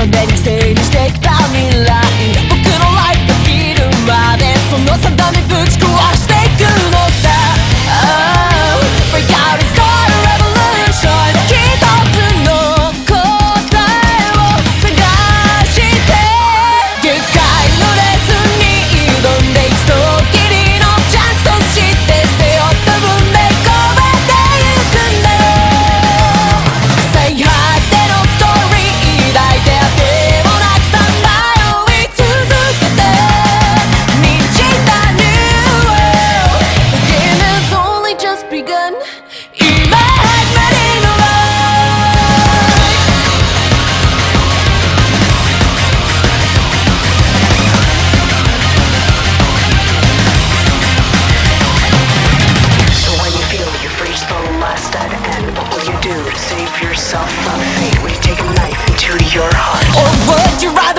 Don't let me say mistake, Pamela. yourself from fate? Would you take a knife into your heart? Or would you rather?